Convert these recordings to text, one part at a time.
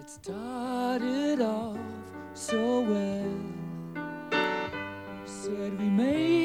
It started off so well. Said we made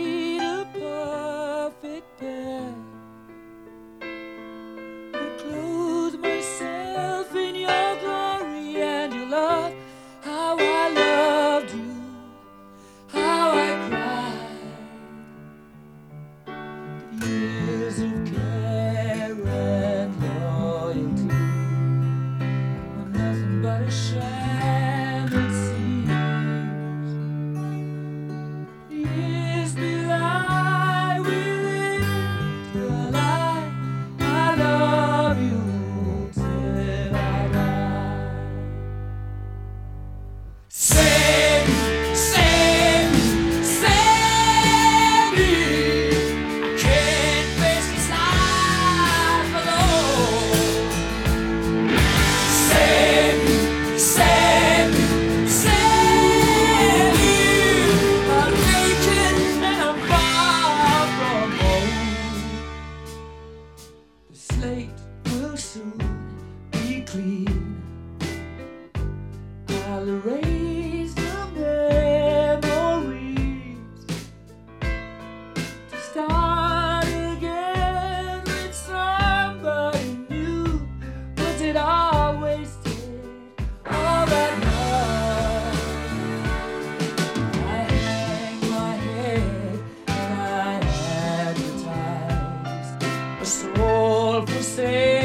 The slate will soon be clean. I'll erase the memories to start again with somebody new. Was it all wasted? All that love. I hang my head and I advertise a soul. por ser.